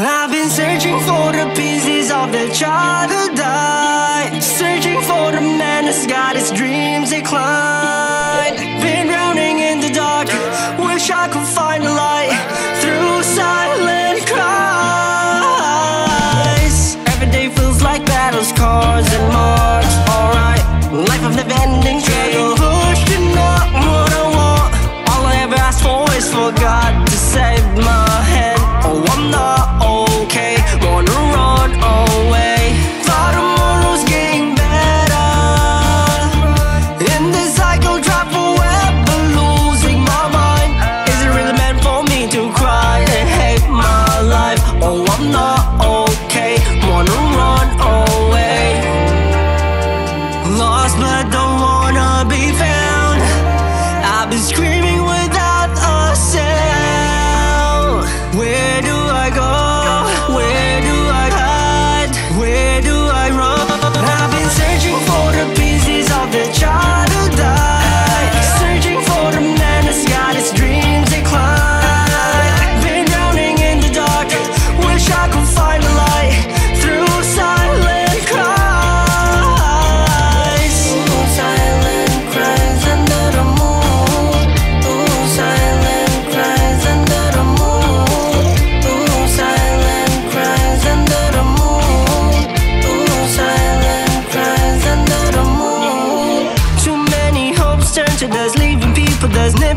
I've been searching for the pieces of the child who died. Searching for the man that's got his dreams declined. Been drowning in the dark, wish I could find a light through silent cries. Every day feels like battles, scars, and marks. Alright, life of never ending struggle. Pushed and what I want. All I ever asked for is for God to save my. not okay. Wanna run away. Lost but don't wanna be found. I've been screaming.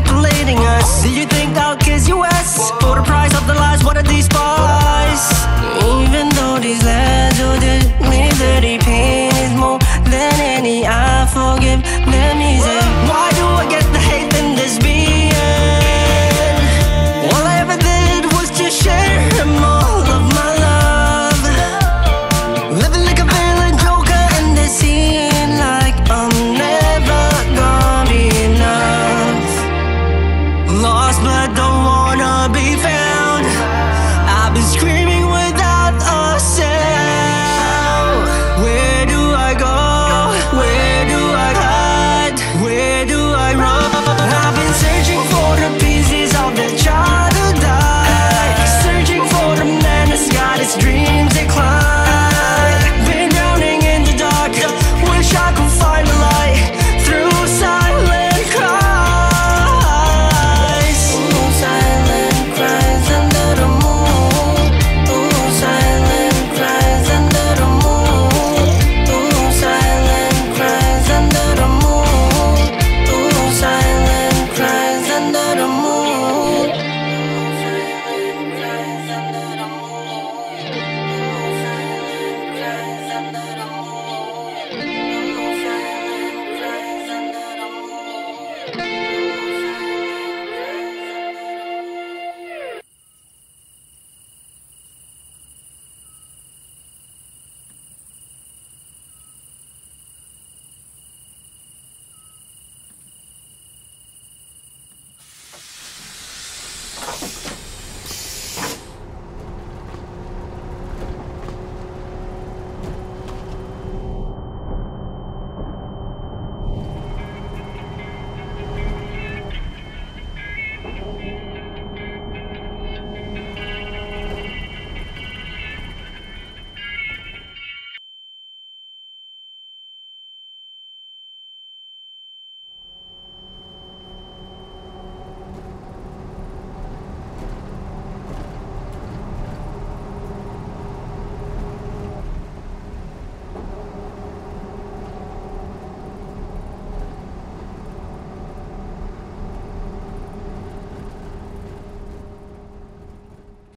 manipulating us. You think I'll kiss you ass for the price of the lies? What a despise. Even though these lads who did me dirty pain.